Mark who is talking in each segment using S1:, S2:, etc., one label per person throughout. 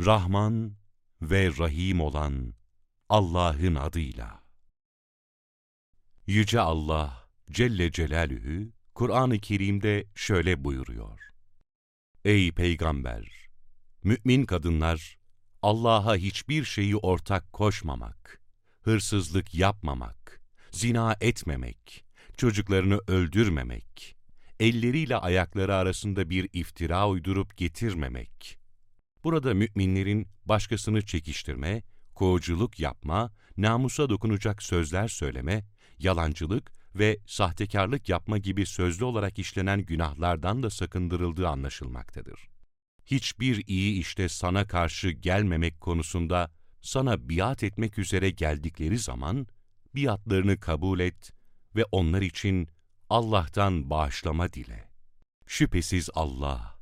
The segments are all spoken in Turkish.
S1: Rahman ve Rahim olan Allah'ın adıyla. Yüce Allah Celle Celaluhu Kur'an-ı Kerim'de şöyle buyuruyor. Ey Peygamber! Mümin kadınlar, Allah'a hiçbir şeyi ortak koşmamak, hırsızlık yapmamak, zina etmemek, çocuklarını öldürmemek, elleriyle ayakları arasında bir iftira uydurup getirmemek. Burada müminlerin başkasını çekiştirme, kovuculuk yapma, namusa dokunacak sözler söyleme, yalancılık ve sahtekarlık yapma gibi sözlü olarak işlenen günahlardan da sakındırıldığı anlaşılmaktadır. Hiçbir iyi işte sana karşı gelmemek konusunda sana biat etmek üzere geldikleri zaman biatlarını kabul et ve onlar için Allah'tan bağışlama dile. Şüphesiz Allah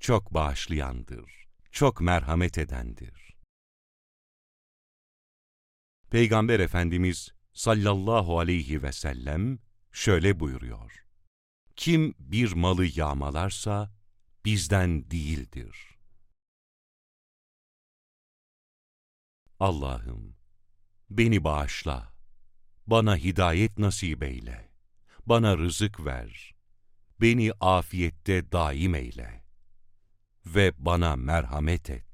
S1: çok bağışlayandır, çok merhamet edendir. Peygamber Efendimiz sallallahu aleyhi ve sellem şöyle buyuruyor. Kim bir malı yağmalarsa bizden değildir. Allah'ım, beni bağışla, bana hidayet nasip eyle, bana rızık ver, beni afiyette daim eyle ve bana merhamet et.